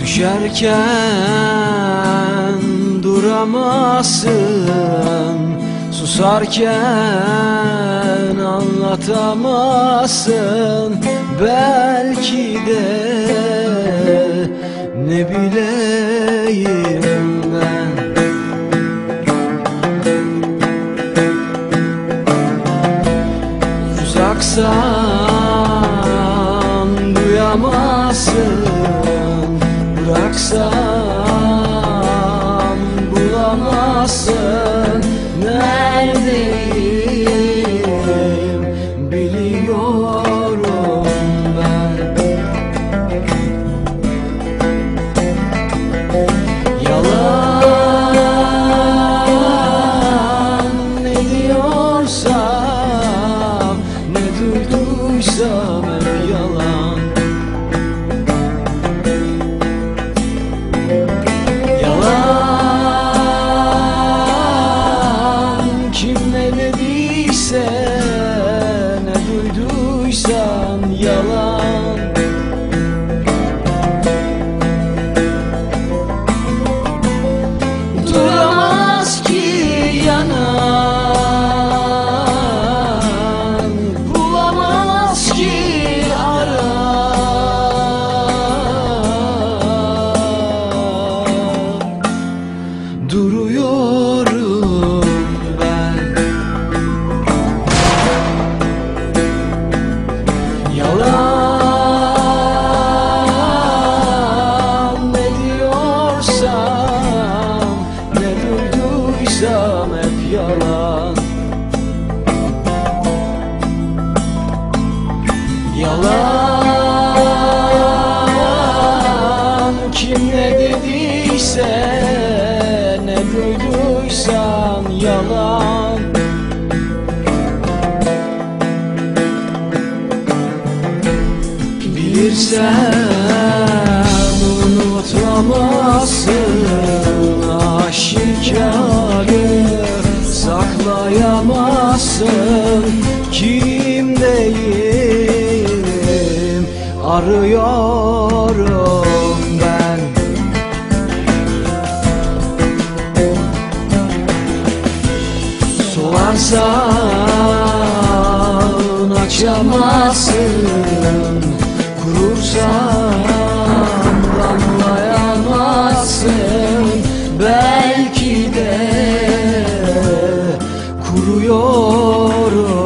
Düşerken duramazsın Susarken anlatamazsın. Belki de ne bileyim duyamazsın Bıraksam bulamazsın. Neredeyim Bilirsen unutamazsın Aşikarı saklayamazsın Kimdeyim arıyorum ben. Solarsan açamazsın Kurursan damlayamazsın Belki de kuruyorum